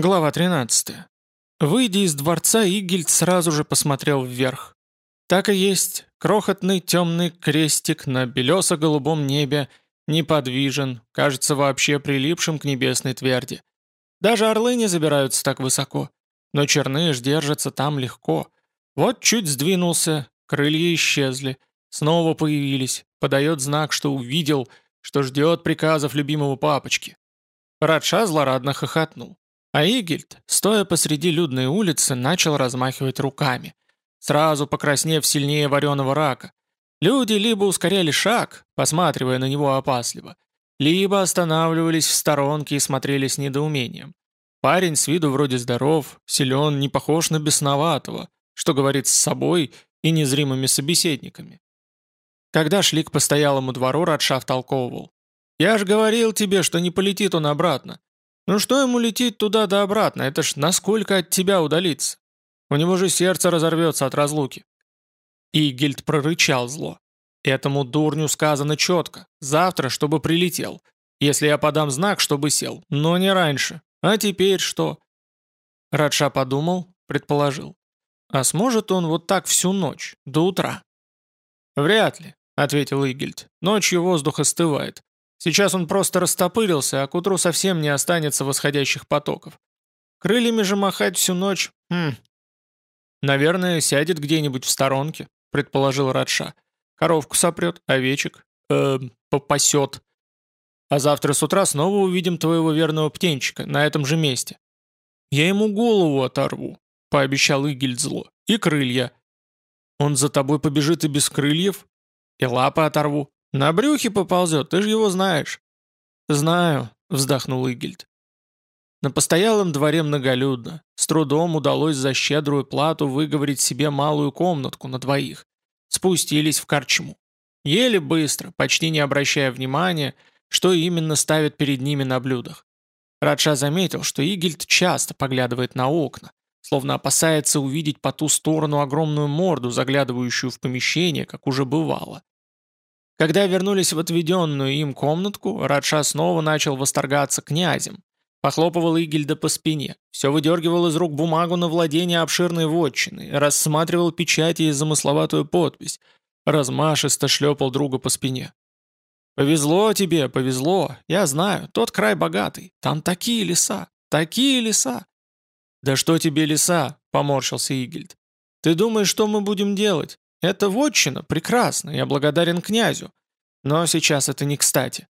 Глава 13. Выйдя из дворца, Игельд сразу же посмотрел вверх. Так и есть, крохотный темный крестик на белесо-голубом небе неподвижен, кажется вообще прилипшим к небесной тверди. Даже орлы не забираются так высоко, но черныш держится там легко. Вот чуть сдвинулся, крылья исчезли, снова появились, подает знак, что увидел, что ждет приказов любимого папочки. Радша злорадно хохотнул. А Игельд, стоя посреди людной улицы, начал размахивать руками, сразу покраснев сильнее вареного рака. Люди либо ускоряли шаг, посматривая на него опасливо, либо останавливались в сторонке и смотрели с недоумением. Парень с виду вроде здоров, силен, не похож на бесноватого, что говорит с собой и незримыми собеседниками. Когда шли к постоялому двору, Радшав толковывал. «Я ж говорил тебе, что не полетит он обратно. Ну что ему лететь туда да обратно? Это ж насколько от тебя удалиться? У него же сердце разорвется от разлуки. Игельд прорычал зло. Этому дурню сказано четко. Завтра, чтобы прилетел. Если я подам знак, чтобы сел. Но не раньше. А теперь что? Радша подумал, предположил. А сможет он вот так всю ночь, до утра? Вряд ли, ответил Игельд. Ночью воздух остывает. Сейчас он просто растопырился, а к утру совсем не останется восходящих потоков. Крыльями же махать всю ночь... Хм. Наверное, сядет где-нибудь в сторонке, предположил Радша. Коровку сопрет, овечек, э, попасет. А завтра с утра снова увидим твоего верного птенчика на этом же месте. Я ему голову оторву, пообещал Игельд зло, и крылья. Он за тобой побежит и без крыльев, и лапы оторву. «На брюхе поползет, ты же его знаешь». «Знаю», — вздохнул Игельд. На постоялом дворе многолюдно. С трудом удалось за щедрую плату выговорить себе малую комнатку на двоих. Спустились в корчму. Ели быстро, почти не обращая внимания, что именно ставят перед ними на блюдах. Радша заметил, что Игельд часто поглядывает на окна, словно опасается увидеть по ту сторону огромную морду, заглядывающую в помещение, как уже бывало. Когда вернулись в отведенную им комнатку, Радша снова начал восторгаться князем. Похлопывал Игельда по спине, все выдергивал из рук бумагу на владение обширной вотчины, рассматривал печати и замысловатую подпись, размашисто шлепал друга по спине. «Повезло тебе, повезло, я знаю, тот край богатый, там такие леса, такие леса!» «Да что тебе леса?» — поморщился Игельд. «Ты думаешь, что мы будем делать? Это вотчина, прекрасно, я благодарен князю. Но сейчас это не кстати.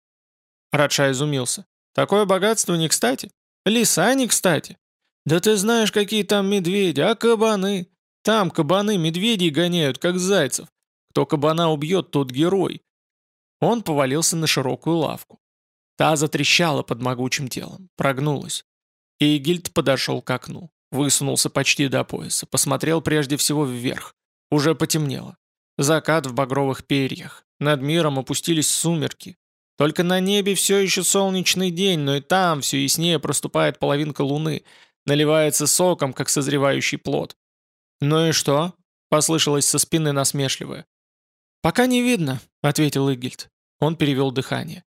Радша изумился. Такое богатство не кстати? Леса не кстати? Да ты знаешь, какие там медведи, а кабаны? Там кабаны медведей гоняют, как зайцев. Кто кабана убьет, тот герой. Он повалился на широкую лавку. Та затрещала под могучим телом, прогнулась. И Гильд подошел к окну, высунулся почти до пояса, посмотрел прежде всего вверх. Уже потемнело. Закат в багровых перьях. Над миром опустились сумерки. Только на небе все еще солнечный день, но и там все яснее проступает половинка луны, наливается соком, как созревающий плод. «Ну и что?» — послышалось со спины насмешливое. «Пока не видно», — ответил Игельд. Он перевел дыхание.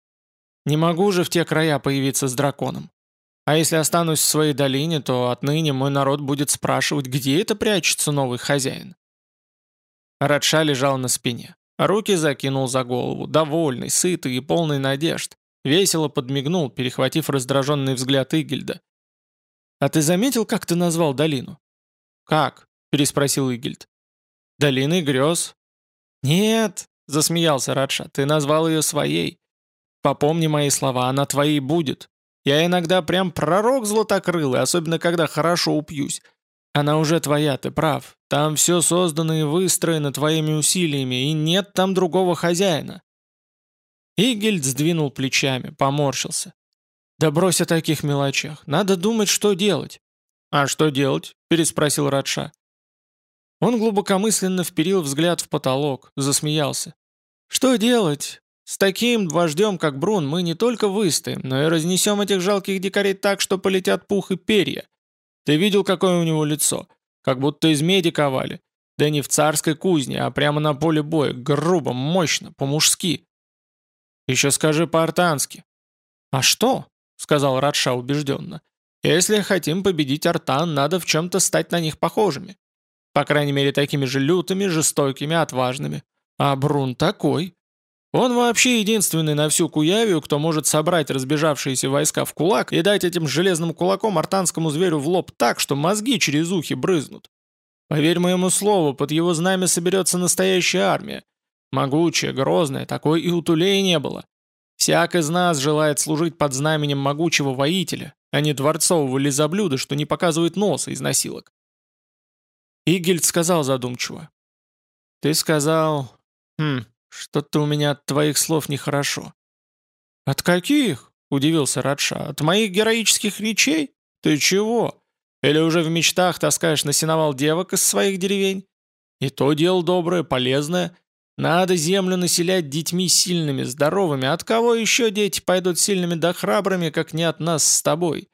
«Не могу же в те края появиться с драконом. А если останусь в своей долине, то отныне мой народ будет спрашивать, где это прячется новый хозяин. Радша лежал на спине. Руки закинул за голову, довольный, сытый и полный надежд. Весело подмигнул, перехватив раздраженный взгляд Игельда. «А ты заметил, как ты назвал долину?» «Как?» – переспросил Игельд. «Долиной грез». «Нет», – засмеялся Радша, – «ты назвал ее своей. Попомни мои слова, она твоей будет. Я иногда прям пророк златокрылый, особенно когда хорошо упьюсь. Она уже твоя, ты прав. Там все создано и выстроено твоими усилиями, и нет там другого хозяина». Игельд сдвинул плечами, поморщился. «Да брось о таких мелочах. Надо думать, что делать». «А что делать?» – переспросил Радша. Он глубокомысленно вперил взгляд в потолок, засмеялся. «Что делать? С таким вождем, как Брун, мы не только выстоим, но и разнесем этих жалких дикарей так, что полетят пух и перья. Ты видел, какое у него лицо? Как будто из меди ковали. Да не в царской кузне, а прямо на поле боя, грубо, мощно, по-мужски. Еще скажи по-артански. А что? Сказал Радша убежденно. Если хотим победить Артан, надо в чем-то стать на них похожими. По крайней мере, такими же лютыми, жестокими, отважными. А Брун такой. Он вообще единственный на всю Куявию, кто может собрать разбежавшиеся войска в кулак и дать этим железным кулаком артанскому зверю в лоб так, что мозги через ухи брызнут. Поверь моему слову, под его знамя соберется настоящая армия. Могучая, грозная, такой и у Тулей не было. Всяк из нас желает служить под знаменем могучего воителя, а не дворцового лизоблюда, что не показывает носа из носилок. Игельд сказал задумчиво. «Ты сказал... Хм, что-то у меня от твоих слов нехорошо». «От каких?» — удивился Радша. «От моих героических речей? Ты чего? Или уже в мечтах таскаешь на сеновал девок из своих деревень? И то дело доброе, полезное. Надо землю населять детьми сильными, здоровыми. От кого еще дети пойдут сильными да храбрыми, как не от нас с тобой?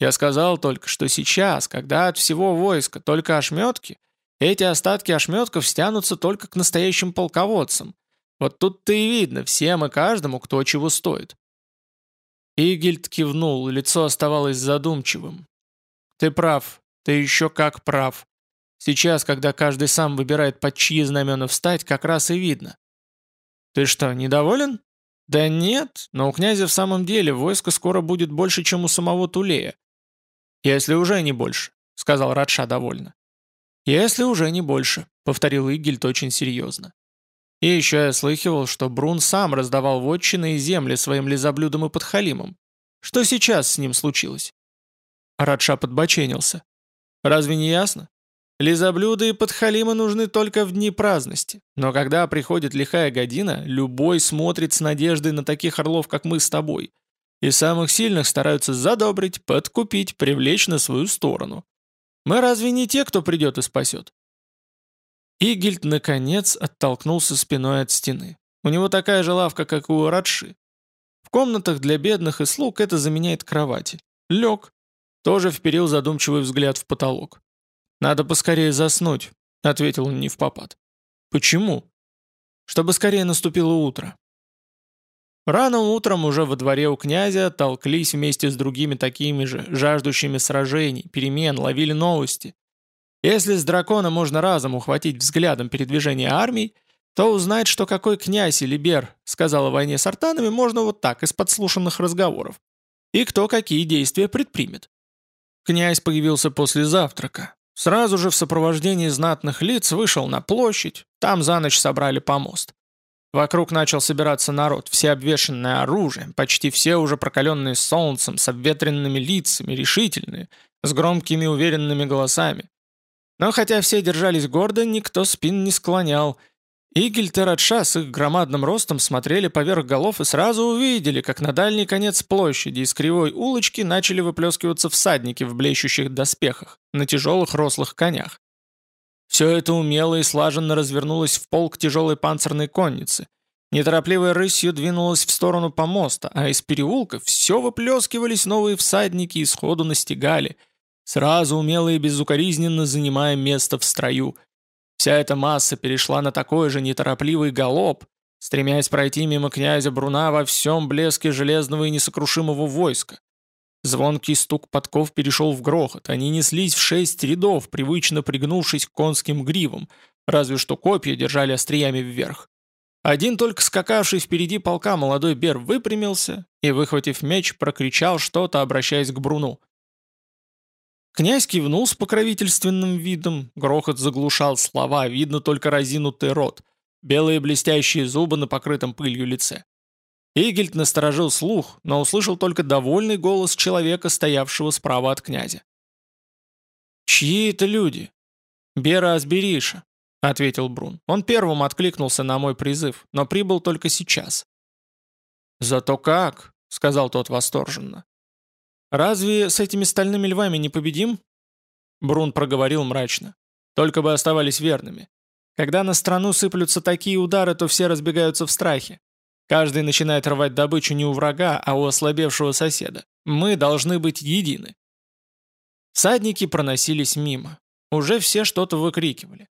Я сказал только, что сейчас, когда от всего войска только ошметки, эти остатки ошметков стянутся только к настоящим полководцам. Вот тут-то и видно всем и каждому, кто чего стоит. Игельд кивнул, лицо оставалось задумчивым. «Ты прав, ты еще как прав. Сейчас, когда каждый сам выбирает, под чьи знамена встать, как раз и видно. Ты что, недоволен? Да нет, но у князя в самом деле войско скоро будет больше, чем у самого Тулея. Если уже не больше, сказал Радша довольно. Если уже не больше, повторил Игельд очень серьезно. И еще я слыхивал, что Брун сам раздавал вотчины и земли своим лизоблюдам и подхалимам. Что сейчас с ним случилось? Радша подбоченился. Разве не ясно? Лизоблюды и подхалимы нужны только в дни праздности. Но когда приходит лихая година, любой смотрит с надеждой на таких орлов, как мы с тобой. И самых сильных стараются задобрить, подкупить, привлечь на свою сторону. Мы разве не те, кто придет и спасет? Игельд, наконец, оттолкнулся спиной от стены. У него такая же лавка, как у Радши. В комнатах для бедных и слуг это заменяет кровати. Лег. Тоже вперил задумчивый взгляд в потолок. «Надо поскорее заснуть», — ответил он не в попад. «Почему?» «Чтобы скорее наступило утро». Рано утром уже во дворе у князя толклись вместе с другими такими же, жаждущими сражений, перемен, ловили новости. Если с дракона можно разом ухватить взглядом передвижение армий, то узнать, что какой князь или бер сказал о войне с артанами, можно вот так, из подслушанных разговоров. И кто какие действия предпримет. Князь появился после завтрака. Сразу же в сопровождении знатных лиц вышел на площадь, там за ночь собрали помост. Вокруг начал собираться народ, все обвешанные оружием, почти все уже прокаленные солнцем, с обветренными лицами, решительные, с громкими уверенными голосами. Но хотя все держались гордо, никто спин не склонял, Игель Терадша с их громадным ростом смотрели поверх голов и сразу увидели, как на дальний конец площади из кривой улочки начали выплескиваться всадники в блещущих доспехах, на тяжелых рослых конях. Все это умело и слаженно развернулось в полк тяжелой панцирной конницы. Неторопливой рысью двинулась в сторону помоста, а из переулка все выплескивались новые всадники и сходу настигали, сразу умело и безукоризненно занимая место в строю – Вся эта масса перешла на такой же неторопливый галоп, стремясь пройти мимо князя Бруна во всем блеске железного и несокрушимого войска. Звонкий стук подков перешел в грохот, они неслись в шесть рядов, привычно пригнувшись к конским гривам, разве что копья держали остриями вверх. Один только скакавший впереди полка молодой Бер выпрямился и, выхватив меч, прокричал что-то, обращаясь к Бруну. Князь кивнул с покровительственным видом, грохот заглушал слова, видно только разинутый рот, белые блестящие зубы на покрытом пылью лице. Игельд насторожил слух, но услышал только довольный голос человека, стоявшего справа от князя. «Чьи это люди?» «Бера Асбериша», — ответил Брун. «Он первым откликнулся на мой призыв, но прибыл только сейчас». «Зато как», — сказал тот восторженно. «Разве с этими стальными львами не победим?» Брун проговорил мрачно. «Только бы оставались верными. Когда на страну сыплются такие удары, то все разбегаются в страхе. Каждый начинает рвать добычу не у врага, а у ослабевшего соседа. Мы должны быть едины». Садники проносились мимо. Уже все что-то выкрикивали.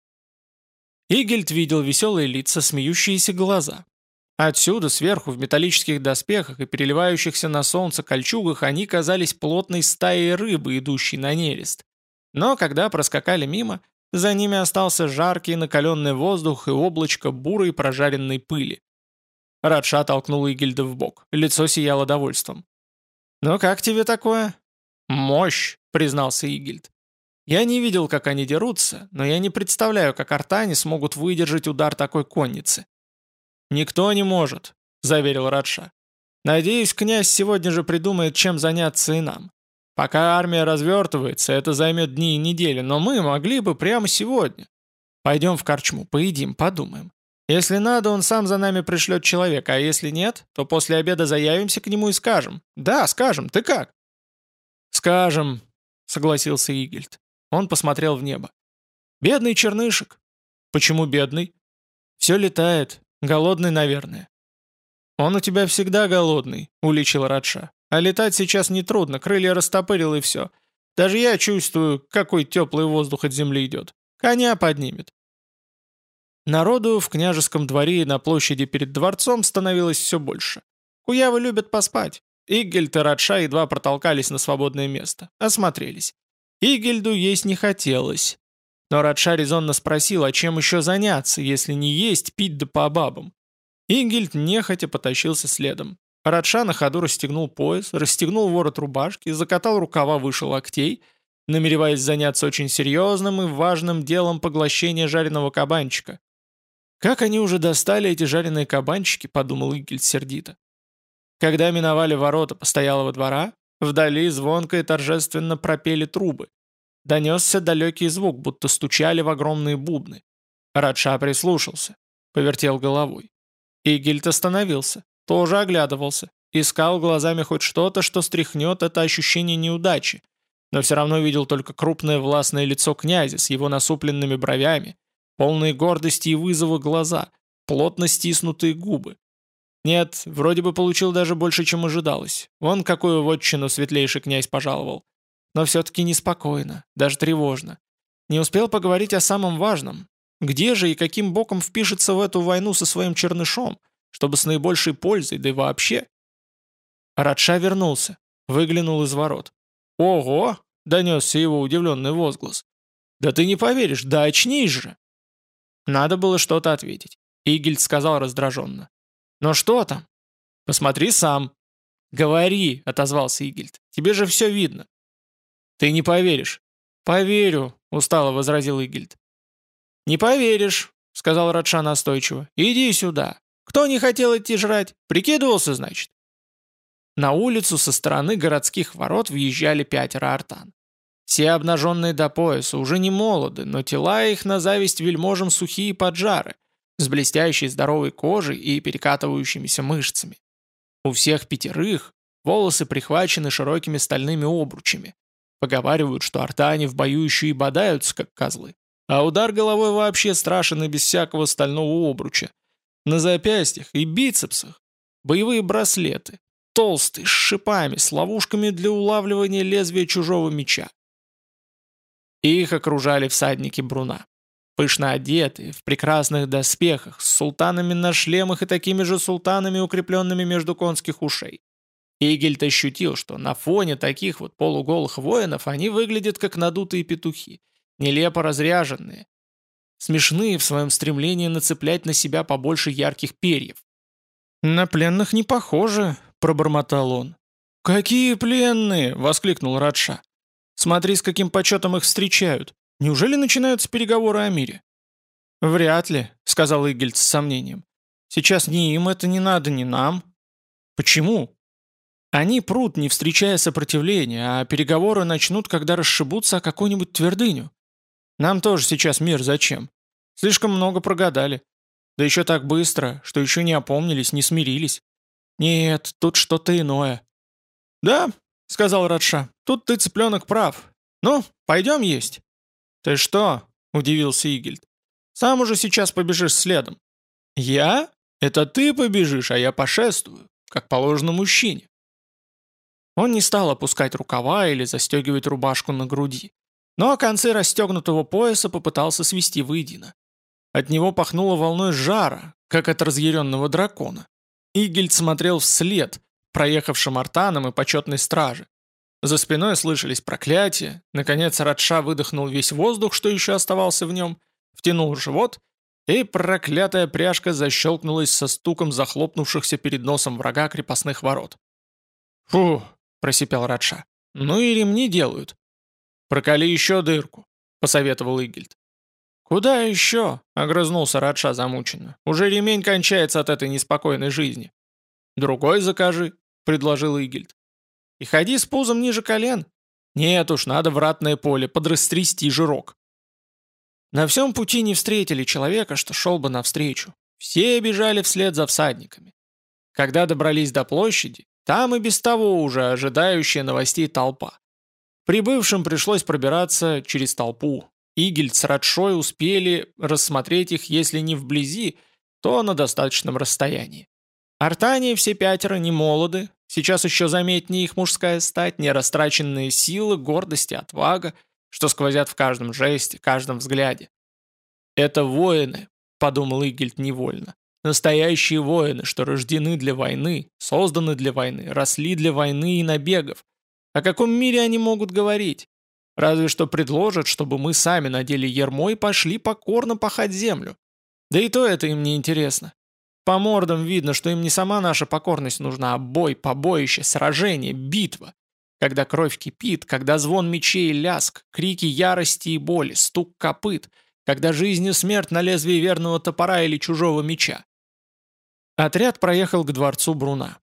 Игельд видел веселые лица, смеющиеся глаза. Отсюда, сверху, в металлических доспехах и переливающихся на солнце кольчугах, они казались плотной стаей рыбы, идущей на нерест. Но когда проскакали мимо, за ними остался жаркий накаленный воздух и облачко бурой прожаренной пыли. Радша толкнул Игельда в бок. Лицо сияло довольством. «Ну как тебе такое?» «Мощь», — признался Игельд. «Я не видел, как они дерутся, но я не представляю, как артане смогут выдержать удар такой конницы». «Никто не может», — заверил Радша. «Надеюсь, князь сегодня же придумает, чем заняться и нам. Пока армия развертывается, это займет дни и недели, но мы могли бы прямо сегодня. Пойдем в корчму, поедим, подумаем. Если надо, он сам за нами пришлет человека, а если нет, то после обеда заявимся к нему и скажем. Да, скажем, ты как? Скажем, согласился Игельд. Он посмотрел в небо. Бедный чернышек. Почему бедный? Все летает. Голодный, наверное. Он у тебя всегда голодный, уличил Радша. А летать сейчас нетрудно, крылья растопырил и все. Даже я чувствую, какой теплый воздух от земли идет. Коня поднимет. Народу в княжеском дворе и на площади перед дворцом становилось все больше. Куявы любят поспать. Игельд и Радша едва протолкались на свободное место. Осмотрелись. Игельду есть не хотелось. Но Радша резонно спросил, а чем еще заняться, если не есть, пить да по бабам. Игельд нехотя потащился следом. Радша на ходу расстегнул пояс, расстегнул ворот рубашки, закатал рукава выше локтей, намереваясь заняться очень серьезным и важным делом поглощения жареного кабанчика. «Как они уже достали эти жареные кабанчики», — подумал Игельд сердито. Когда миновали ворота постоялого двора, вдали звонко и торжественно пропели трубы. Донесся далекий звук, будто стучали в огромные бубны. Радша прислушался, повертел головой. Игельд остановился, тоже оглядывался, искал глазами хоть что-то, что стряхнет это ощущение неудачи, но все равно видел только крупное властное лицо князя с его насупленными бровями, полные гордости и вызова глаза, плотно стиснутые губы. Нет, вроде бы получил даже больше, чем ожидалось. Вон какую вотчину светлейший князь пожаловал. Но все-таки неспокойно, даже тревожно. Не успел поговорить о самом важном. Где же и каким боком впишется в эту войну со своим чернышом, чтобы с наибольшей пользой, да и вообще? Радша вернулся, выглянул из ворот. «Ого!» — донесся его удивленный возглас. «Да ты не поверишь, да очнись же!» Надо было что-то ответить. Игельд сказал раздраженно. «Но что там?» «Посмотри сам». «Говори», — отозвался Игельд. «Тебе же все видно». «Ты не поверишь». «Поверю», — устало возразил Игельд. «Не поверишь», — сказал Радша настойчиво. «Иди сюда. Кто не хотел идти жрать? Прикидывался, значит?» На улицу со стороны городских ворот въезжали пятеро артан. Все обнаженные до пояса, уже не молоды, но тела их на зависть вельможам сухие поджары, с блестящей здоровой кожей и перекатывающимися мышцами. У всех пятерых волосы прихвачены широкими стальными обручами. Поговаривают, что артане в бою еще и бодаются, как козлы. А удар головой вообще страшен и без всякого стального обруча. На запястьях и бицепсах боевые браслеты, толстые, с шипами, с ловушками для улавливания лезвия чужого меча. Их окружали всадники Бруна. Пышно одетые, в прекрасных доспехах, с султанами на шлемах и такими же султанами, укрепленными между конских ушей. Игельт ощутил, что на фоне таких вот полуголых воинов они выглядят как надутые петухи, нелепо разряженные, смешные в своем стремлении нацеплять на себя побольше ярких перьев. «На пленных не похоже», — пробормотал он. «Какие пленные?» — воскликнул Радша. Смотри, с каким почетом их встречают. Неужели начинаются переговоры о мире?» «Вряд ли», — сказал Игельд с сомнением. «Сейчас ни им это не надо, ни нам». «Почему?» «Они прут, не встречая сопротивления, а переговоры начнут, когда расшибутся о какую-нибудь твердыню. Нам тоже сейчас мир зачем? Слишком много прогадали. Да еще так быстро, что еще не опомнились, не смирились. Нет, тут что-то иное». «Да, — сказал Радша. «Тут ты, цыпленок, прав. Ну, пойдем есть». «Ты что?» — удивился Игельд. «Сам уже сейчас побежишь следом». «Я? Это ты побежишь, а я пошествую, как положено мужчине». Он не стал опускать рукава или застегивать рубашку на груди, но концы расстегнутого пояса попытался свести воедино. От него пахнуло волной жара, как от разъяренного дракона. Игельд смотрел вслед, проехавшим артанам и почетной страже. За спиной слышались проклятия. Наконец Радша выдохнул весь воздух, что еще оставался в нем, втянул живот, и проклятая пряжка защелкнулась со стуком захлопнувшихся перед носом врага крепостных ворот. «Фу!» — просипел Радша. «Ну и ремни делают». «Проколи еще дырку», — посоветовал Игельд. «Куда еще?» — огрызнулся Радша замученно. «Уже ремень кончается от этой неспокойной жизни». «Другой закажи», — предложил Игельд. «И ходи с пузом ниже колен». «Нет уж, надо в ратное поле, подрастрясти жирок». На всем пути не встретили человека, что шел бы навстречу. Все бежали вслед за всадниками. Когда добрались до площади, там и без того уже ожидающая новостей толпа. Прибывшим пришлось пробираться через толпу. Игельд с Радшой успели рассмотреть их, если не вблизи, то на достаточном расстоянии. Артании все пятеро не молоды, сейчас еще заметнее их мужская стать, нерастраченные силы, гордость и отвага, что сквозят в каждом жесте, каждом взгляде. «Это воины», — подумал Игельд невольно. «Настоящие воины, что рождены для войны, созданы для войны, росли для войны и набегов. О каком мире они могут говорить? Разве что предложат, чтобы мы сами надели ермо и пошли покорно пахать землю. Да и то это им не интересно. По мордам видно, что им не сама наша покорность нужна, а бой, побоище, сражение, битва. Когда кровь кипит, когда звон мечей и ляск, крики ярости и боли, стук копыт, когда жизнь и смерть на лезвии верного топора или чужого меча. Отряд проехал к дворцу Бруна.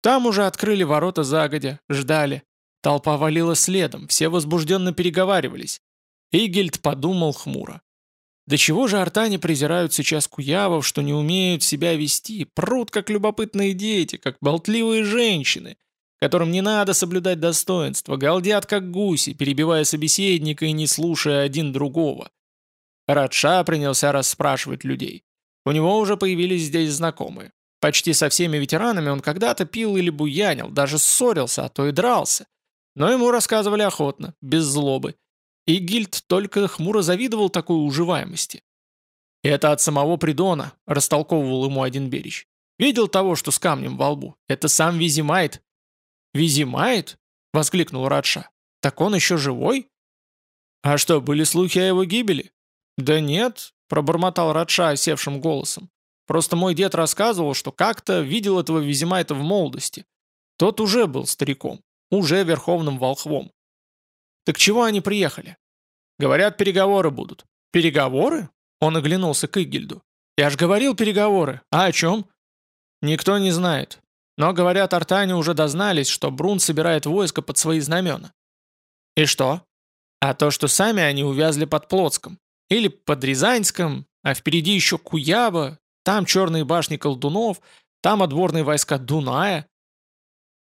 Там уже открыли ворота загодя, ждали. Толпа валила следом, все возбужденно переговаривались. Игельд подумал хмуро. Да чего же артане презирают сейчас куявов, что не умеют себя вести, прут как любопытные дети, как болтливые женщины, которым не надо соблюдать достоинство, галдят как гуси, перебивая собеседника и не слушая один другого. Радша принялся расспрашивать людей. У него уже появились здесь знакомые. Почти со всеми ветеранами он когда-то пил или буянил, даже ссорился, а то и дрался. Но ему рассказывали охотно, без злобы. И Гильд только хмуро завидовал такой уживаемости. «Это от самого Придона», — растолковывал ему один беречь. «Видел того, что с камнем во лбу? Это сам Визимайт». «Визимайт?» — воскликнул Радша. «Так он еще живой?» «А что, были слухи о его гибели?» «Да нет», — пробормотал Радша осевшим голосом. «Просто мой дед рассказывал, что как-то видел этого Визимайта в молодости. Тот уже был стариком, уже верховным волхвом. Так чего они приехали? Говорят, переговоры будут. Переговоры? Он оглянулся к Игельду. Я ж говорил переговоры. А о чем? Никто не знает. Но, говорят, артане уже дознались, что Брун собирает войско под свои знамена. И что? А то, что сами они увязли под Плотском. Или под Рязанском, а впереди еще Куяба, там черные башни колдунов, там отборные войска Дуная.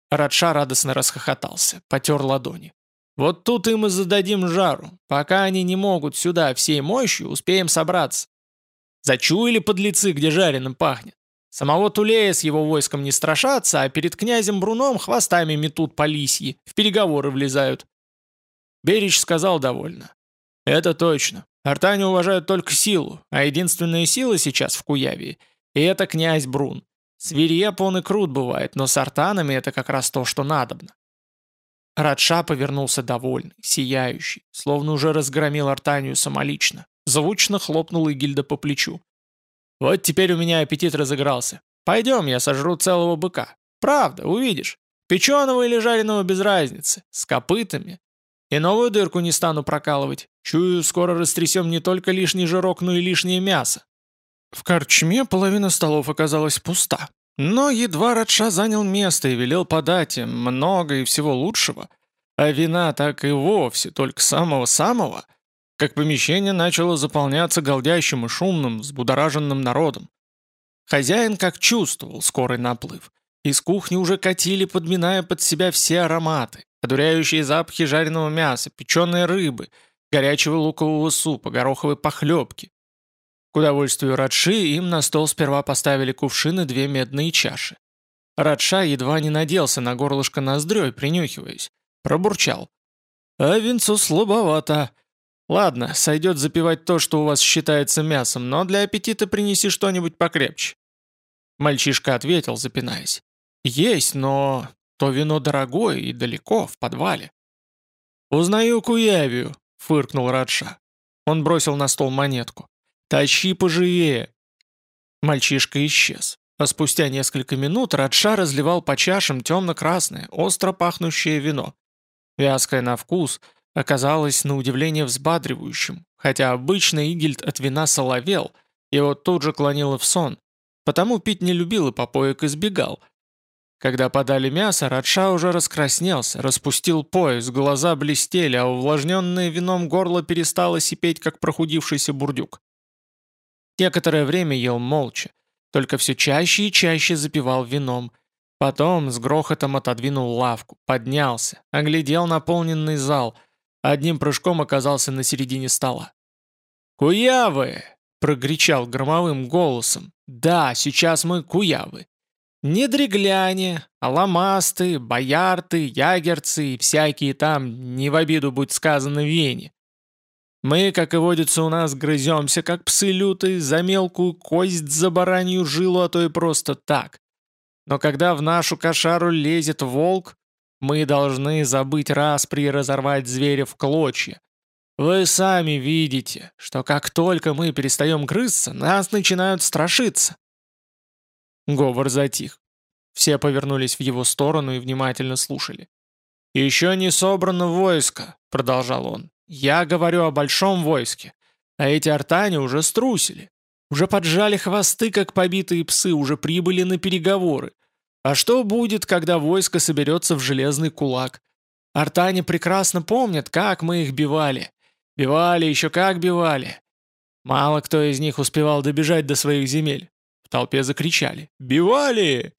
Радша радостно расхохотался, потер ладони. Вот тут им и зададим жару. Пока они не могут сюда всей мощью, успеем собраться. Зачуяли подлецы, где жареным пахнет. Самого Тулея с его войском не страшатся, а перед князем Бруном хвостами метут по лисьи, в переговоры влезают. Берич сказал довольно. Это точно. Артане уважают только силу, а единственная сила сейчас в Куявии — и это князь Брун. Свиреп он и крут бывает, но с артанами это как раз то, что надобно. Радша повернулся довольный, сияющий, словно уже разгромил Артанию самолично. Звучно хлопнул Игильда по плечу. «Вот теперь у меня аппетит разыгрался. Пойдем, я сожру целого быка. Правда, увидишь. Печеного или жареного без разницы, с копытами. И новую дырку не стану прокалывать. Чую, скоро растрясем не только лишний жирок, но и лишнее мясо». В корчме половина столов оказалась пуста. Но едва Радша занял место и велел подать им много и всего лучшего, а вина так и вовсе только самого-самого, как помещение начало заполняться голдящим и шумным, взбудораженным народом. Хозяин как чувствовал скорый наплыв. Из кухни уже катили, подминая под себя все ароматы, одуряющие запахи жареного мяса, печеной рыбы, горячего лукового супа, гороховой похлебки, к удовольствию Радши им на стол сперва поставили кувшины две медные чаши. Радша едва не наделся на горлышко ноздрёй, принюхиваясь. Пробурчал. «А винцу слабовато. Ладно, сойдет запивать то, что у вас считается мясом, но для аппетита принеси что-нибудь покрепче. Мальчишка ответил, запинаясь. «Есть, но то вино дорогое и далеко, в подвале». «Узнаю Куявию», — фыркнул Радша. Он бросил на стол монетку. «Тащи поживее!» Мальчишка исчез. А спустя несколько минут Радша разливал по чашам темно-красное, остро пахнущее вино. Вязкое на вкус оказалось на удивление взбадривающим, хотя обычно Игельд от вина соловел, его тут же клонило в сон, потому пить не любил и попоек избегал. Когда подали мясо, Радша уже раскраснелся, распустил пояс, глаза блестели, а увлажненное вином горло перестало сипеть, как прохудившийся бурдюк. Некоторое время ел молча, только все чаще и чаще запивал вином. Потом с грохотом отодвинул лавку, поднялся, оглядел наполненный зал, одним прыжком оказался на середине стола. «Куявы!» — прогречал громовым голосом. «Да, сейчас мы куявы. Не дрегляне, а ламасты, боярты, ягерцы и всякие там, не в обиду будь сказано, вене. Мы, как и водится у нас, грыземся, как псы лютые, за мелкую кость, за баранью жилу, а то и просто так. Но когда в нашу кошару лезет волк, мы должны забыть распри и разорвать зверя в клочья. Вы сами видите, что как только мы перестаем грызться, нас начинают страшиться. Говор затих. Все повернулись в его сторону и внимательно слушали. «Еще не собрано войско», — продолжал он. Я говорю о большом войске, а эти артане уже струсили. Уже поджали хвосты, как побитые псы, уже прибыли на переговоры. А что будет, когда войско соберется в железный кулак? Артане прекрасно помнят, как мы их бивали. Бивали, еще как бивали. Мало кто из них успевал добежать до своих земель. В толпе закричали «Бивали!».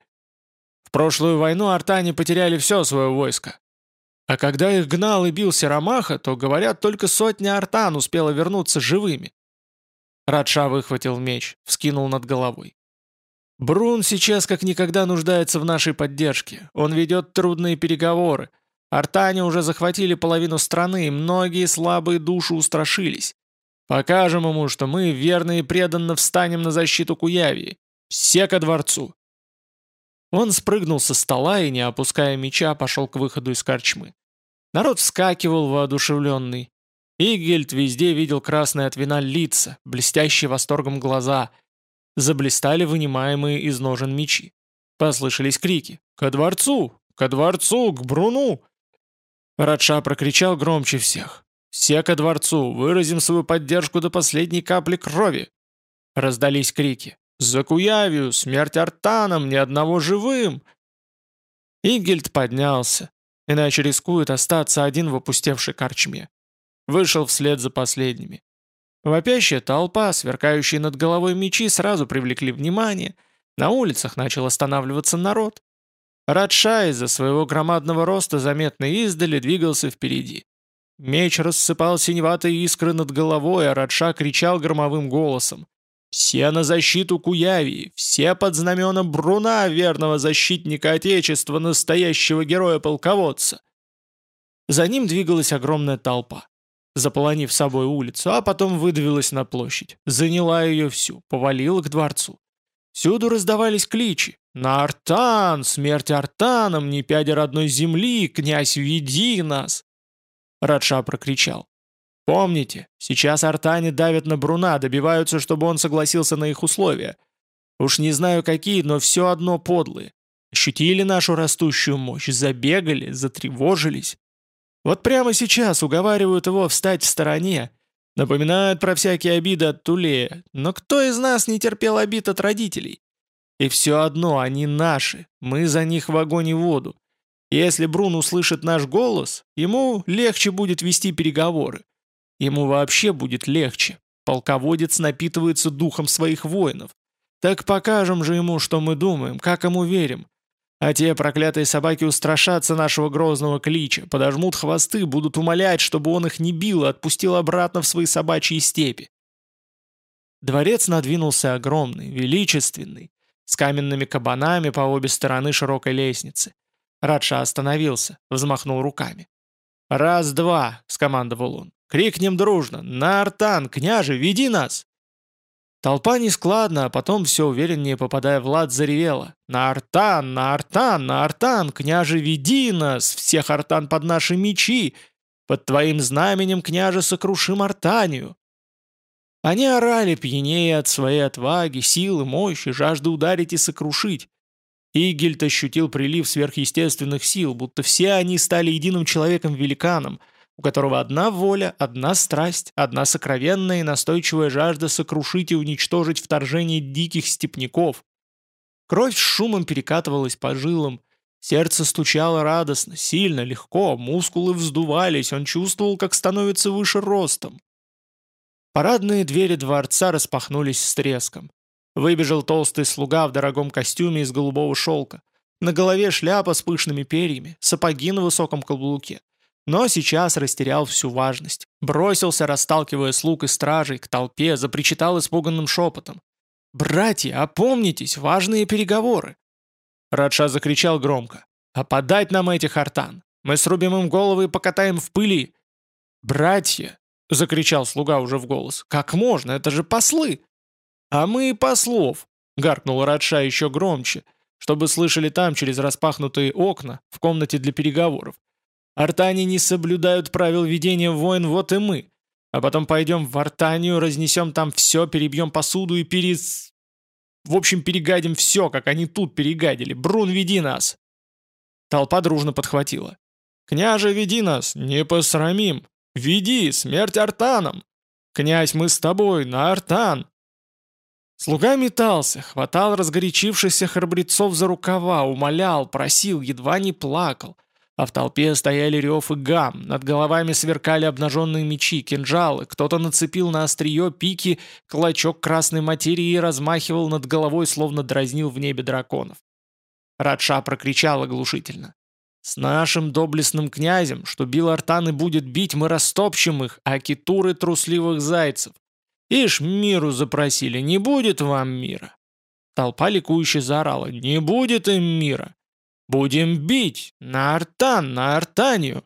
В прошлую войну артане потеряли все свое войско. А когда их гнал и бил Серамаха, то, говорят, только сотня артан успела вернуться живыми. Радша выхватил меч, вскинул над головой. Брун сейчас как никогда нуждается в нашей поддержке. Он ведет трудные переговоры. Артане уже захватили половину страны, и многие слабые души устрашились. Покажем ему, что мы верно и преданно встанем на защиту Куявии. Все ко дворцу. Он спрыгнул со стола и, не опуская меча, пошел к выходу из корчмы. Народ вскакивал воодушевленный. Игельд везде видел красные от вина лица, блестящие восторгом глаза. Заблистали вынимаемые из ножен мечи. Послышались крики «Ко дворцу! Ко дворцу! К Бруну!» Радша прокричал громче всех. «Все ко дворцу! Выразим свою поддержку до последней капли крови!» Раздались крики «За Куявию! Смерть артанам! Ни одного живым!» Игельд поднялся, иначе рискует остаться один в опустевшей корчме. Вышел вслед за последними. Вопящая толпа, сверкающие над головой мечи, сразу привлекли внимание. На улицах начал останавливаться народ. Радша из-за своего громадного роста заметно издали двигался впереди. Меч рассыпал синеватые искры над головой, а Радша кричал громовым голосом. «Все на защиту Куявии! Все под знамена Бруна, верного защитника Отечества, настоящего героя-полководца!» За ним двигалась огромная толпа, заполонив собой улицу, а потом выдвинулась на площадь, заняла ее всю, повалила к дворцу. Всюду раздавались кличи «На Артан! Смерть Артанам! Не пядя родной земли! Князь, веди нас!» Радша прокричал. Помните, сейчас артане давят на Бруна, добиваются, чтобы он согласился на их условия. Уж не знаю какие, но все одно подлые. Ощутили нашу растущую мощь, забегали, затревожились. Вот прямо сейчас уговаривают его встать в стороне, напоминают про всякие обиды от Тулея, но кто из нас не терпел обид от родителей? И все одно они наши, мы за них в огонь и воду. Если Брун услышит наш голос, ему легче будет вести переговоры. Ему вообще будет легче. Полководец напитывается духом своих воинов. Так покажем же ему, что мы думаем, как ему верим. А те проклятые собаки устрашатся нашего грозного клича, подожмут хвосты, будут умолять, чтобы он их не бил и отпустил обратно в свои собачьи степи. Дворец надвинулся огромный, величественный, с каменными кабанами по обе стороны широкой лестницы. Радша остановился, взмахнул руками. «Раз-два!» — скомандовал он. Крикнем дружно «На артан, княже, веди нас!» Толпа нескладно, а потом все увереннее попадая в лад заревела. «На артан, на артан, на артан, княже, веди нас! Всех артан под наши мечи! Под твоим знаменем, княже, сокрушим артанию!» Они орали, пьянее от своей отваги, силы, мощи, жажды ударить и сокрушить. Игельд ощутил прилив сверхъестественных сил, будто все они стали единым человеком-великаном — у которого одна воля, одна страсть, одна сокровенная и настойчивая жажда сокрушить и уничтожить вторжение диких степняков. Кровь с шумом перекатывалась по жилам, сердце стучало радостно, сильно, легко, мускулы вздувались, он чувствовал, как становится выше ростом. Парадные двери дворца распахнулись с треском. Выбежал толстый слуга в дорогом костюме из голубого шелка. На голове шляпа с пышными перьями, сапоги на высоком каблуке. Но сейчас растерял всю важность. Бросился, расталкивая слуг и стражей, к толпе, запричитал испуганным шепотом. «Братья, опомнитесь, важные переговоры!» Радша закричал громко. «А подать нам этих артан! Мы срубим им головы и покатаем в пыли!» «Братья!» — закричал слуга уже в голос. «Как можно? Это же послы!» «А мы послов!» — гаркнул Радша еще громче, чтобы слышали там через распахнутые окна в комнате для переговоров. Артане не соблюдают правил ведения войн, вот и мы. А потом пойдем в Артанию, разнесем там все, перебьем посуду и перес... В общем, перегадим все, как они тут перегадили. Брун, веди нас!» Толпа дружно подхватила. «Княже, веди нас! Не посрамим! Веди! Смерть Артанам! Князь, мы с тобой! На Артан!» Слуга метался, хватал разгорячившихся храбрецов за рукава, умолял, просил, едва не плакал — а в толпе стояли рев и гам, над головами сверкали обнаженные мечи, кинжалы, кто-то нацепил на острие пики клочок красной материи и размахивал над головой, словно дразнил в небе драконов. Радша прокричал оглушительно. «С нашим доблестным князем, что бил артаны будет бить, мы растопчем их, а китуры трусливых зайцев. Ишь, миру запросили, не будет вам мира!» Толпа ликующе заорала. «Не будет им мира!» Будем бить! На артан, на артанию!»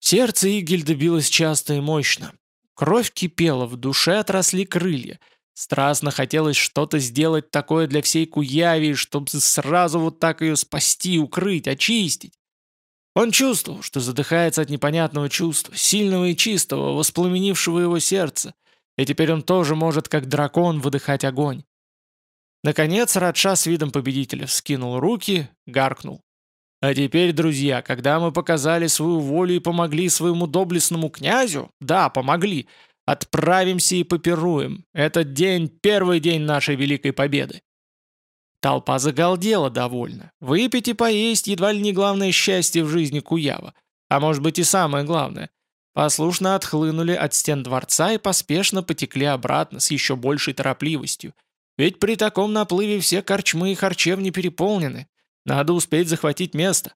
Сердце Игельда билось часто и мощно. Кровь кипела, в душе отросли крылья. Страстно хотелось что-то сделать такое для всей Куяви, чтобы сразу вот так ее спасти, укрыть, очистить. Он чувствовал, что задыхается от непонятного чувства, сильного и чистого, воспламенившего его сердце, и теперь он тоже может, как дракон, выдыхать огонь. Наконец Радша с видом победителя вскинул руки, гаркнул. «А теперь, друзья, когда мы показали свою волю и помогли своему доблестному князю, да, помогли, отправимся и попируем. Этот день — первый день нашей великой победы». Толпа загалдела довольно. Выпить и поесть едва ли не главное счастье в жизни Куява. А может быть и самое главное. Послушно отхлынули от стен дворца и поспешно потекли обратно с еще большей торопливостью — ведь при таком наплыве все корчмы и харчевни переполнены. Надо успеть захватить место.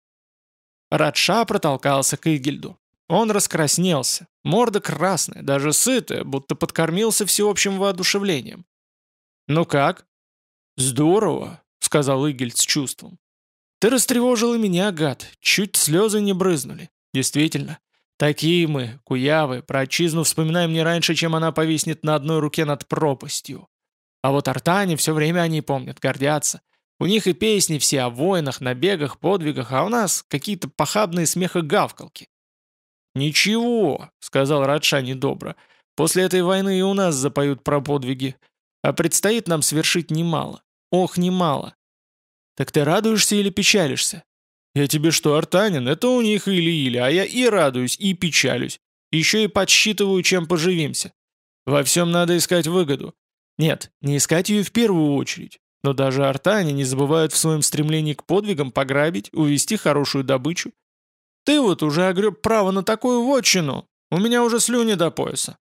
Радша протолкался к Игельду. Он раскраснелся, морда красная, даже сытая, будто подкормился всеобщим воодушевлением. «Ну как?» «Здорово», — сказал Игельд с чувством. «Ты растревожил и меня, гад, чуть слезы не брызнули. Действительно, такие мы, куявы, про отчизну вспоминаем не раньше, чем она повиснет на одной руке над пропастью. А вот артане все время они помнят, гордятся. У них и песни все о войнах, набегах, подвигах, а у нас какие-то похабные смехогавкалки. «Ничего», — сказал Радша недобро, — «после этой войны и у нас запоют про подвиги. А предстоит нам свершить немало. Ох, немало. Так ты радуешься или печалишься? Я тебе что, артанин? Это у них или-или, а я и радуюсь, и печалюсь. Еще и подсчитываю, чем поживимся. Во всем надо искать выгоду. Нет, не искать ее в первую очередь. Но даже артане не забывают в своем стремлении к подвигам пограбить, увести хорошую добычу. Ты вот уже огреб право на такую вотчину. У меня уже слюни до пояса.